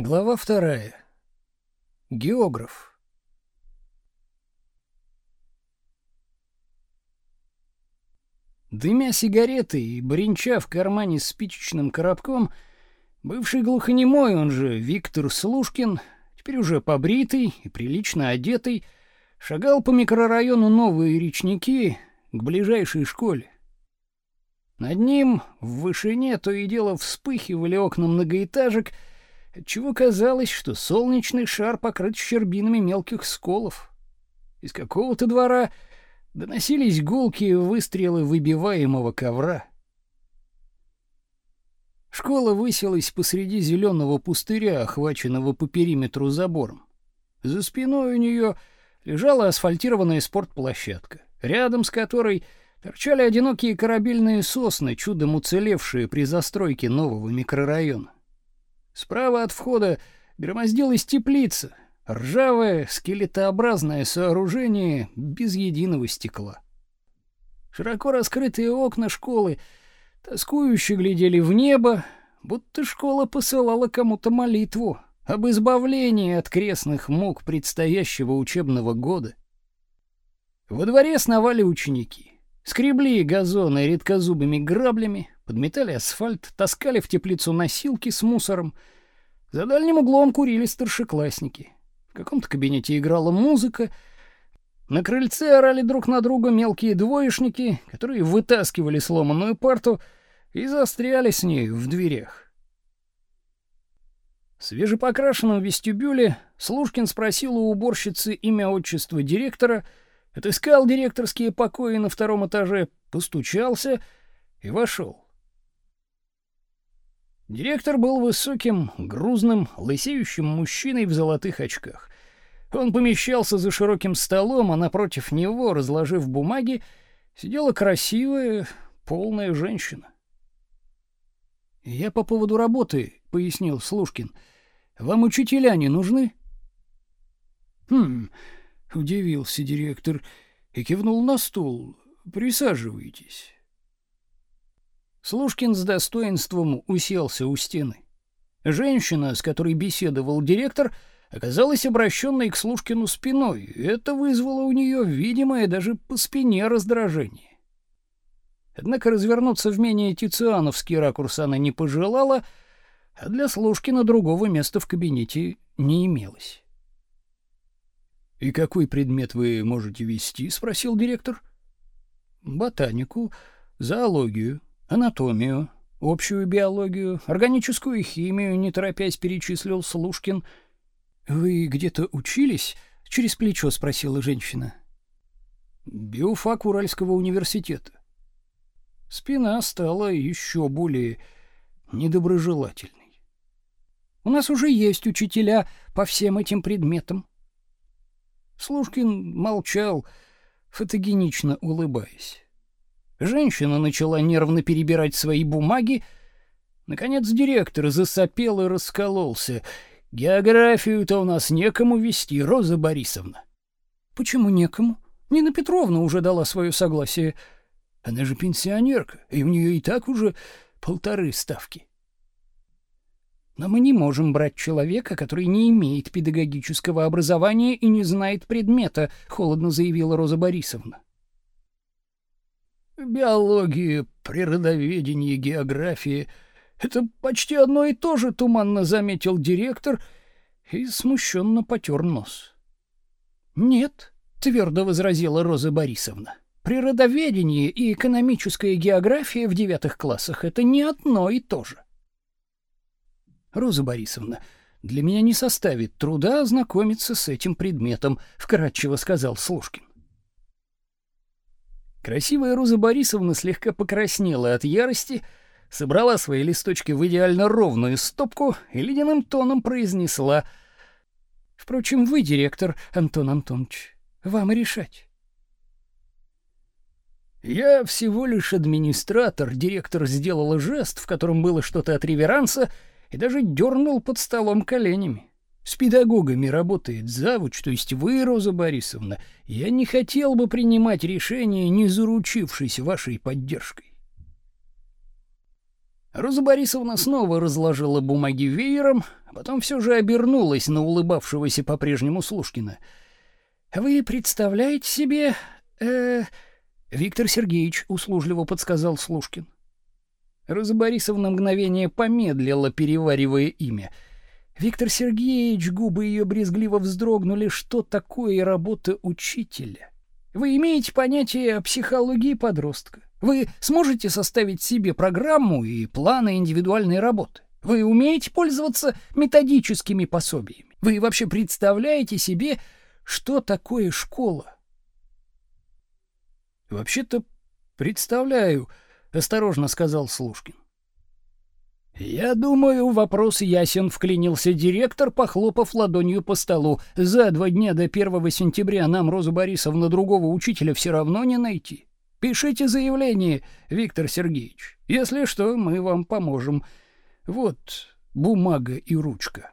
Глава вторая. Географ. Дымя сигареты и бренча в кармане спичечным коробком, бывший глухонемой, он же Виктор Слушкин, теперь уже побритый и прилично одетый, шагал по микрорайону Новые Речники к ближайшей школе. Над ним в вышине то и дело вспыхивали окна многоэтажек — отчего казалось, что солнечный шар покрыт щербинами мелких сколов. Из какого-то двора доносились гулкие выстрелы выбиваемого ковра. Школа высилась посреди зеленого пустыря, охваченного по периметру забором. За спиной у нее лежала асфальтированная спортплощадка, рядом с которой торчали одинокие корабельные сосны, чудом уцелевшие при застройке нового микрорайона. Справа от входа громоздилась теплица, ржавое скелетообразное сооружение без единого стекла. Широко раскрытые окна школы тоскующе глядели в небо, будто школа посылала кому-то молитву об избавлении от крестных мук предстоящего учебного года. Во дворе сновали ученики. Скребли газоны редкозубыми граблями, подметали асфальт, таскали в теплицу носилки с мусором. За дальним углом курили старшеклассники. В каком-то кабинете играла музыка. На крыльце орали друг на друга мелкие двоечники, которые вытаскивали сломанную парту и застряли с ней в дверях. В свежепокрашенном вестибюле Слушкин спросил у уборщицы имя отчество директора, отыскал директорские покои на втором этаже, постучался и вошел. Директор был высоким, грузным, лысеющим мужчиной в золотых очках. Он помещался за широким столом, а напротив него, разложив бумаги, сидела красивая, полная женщина. «Я по поводу работы», — пояснил Слушкин. «Вам учителя не нужны?» «Хм...» — удивился директор и кивнул на стул. «Присаживайтесь». Слушкин с достоинством уселся у стены. Женщина, с которой беседовал директор, оказалась обращенной к Слушкину спиной. Это вызвало у нее видимое даже по спине раздражение. Однако развернуться в менее тициановский ракурс она не пожелала, а для Слушкина другого места в кабинете не имелось. «И какой предмет вы можете вести?» — спросил директор. «Ботанику, зоологию, Анатомию, общую биологию, органическую химию, не торопясь перечислил Слушкин. Вы где-то учились? через плечо спросила женщина. Биофак Уральского университета. Спина стала еще более недоброжелательной. У нас уже есть учителя по всем этим предметам. Слушкин молчал, фотогенично улыбаясь. Женщина начала нервно перебирать свои бумаги. Наконец директор засопел и раскололся. Географию-то у нас некому вести, Роза Борисовна. Почему некому? Нина Петровна уже дала свое согласие. Она же пенсионерка, и у нее и так уже полторы ставки. Но мы не можем брать человека, который не имеет педагогического образования и не знает предмета, холодно заявила Роза Борисовна. Биология, природоведение, география — это почти одно и то же, туманно заметил директор и смущенно потер нос. Нет, твердо возразила Роза Борисовна. Природоведение и экономическая география в девятых классах — это не одно и то же. Роза Борисовна, для меня не составит труда ознакомиться с этим предметом, вкратчиво сказал Слушкин. Красивая Роза Борисовна слегка покраснела от ярости, собрала свои листочки в идеально ровную стопку и ледяным тоном произнесла: "Впрочем, вы директор, Антон Антонович, вам решать". Я всего лишь администратор, директор сделал жест, в котором было что-то от реверанса, и даже дернул под столом коленями. С педагогами работает завуч, то есть вы, Роза Борисовна. Я не хотел бы принимать решение, не заручившись вашей поддержкой. Роза Борисовна снова разложила бумаги веером, а потом все же обернулась на улыбавшегося по-прежнему Слушкина. Вы представляете себе, э, Виктор Сергеевич услужливо подсказал Слушкин. Роза Борисовна мгновение помедлила, переваривая имя. Виктор Сергеевич, губы ее брезгливо вздрогнули, что такое работа учителя. Вы имеете понятие о психологии подростка. Вы сможете составить себе программу и планы индивидуальной работы. Вы умеете пользоваться методическими пособиями. Вы вообще представляете себе, что такое школа? Вообще-то представляю, осторожно сказал Слушкин. Я думаю, вопрос ясен, вклинился директор, похлопав ладонью по столу. За два дня до 1 сентября нам Розу Борисовну другого учителя все равно не найти. Пишите заявление, Виктор Сергеевич. Если что, мы вам поможем. Вот бумага и ручка.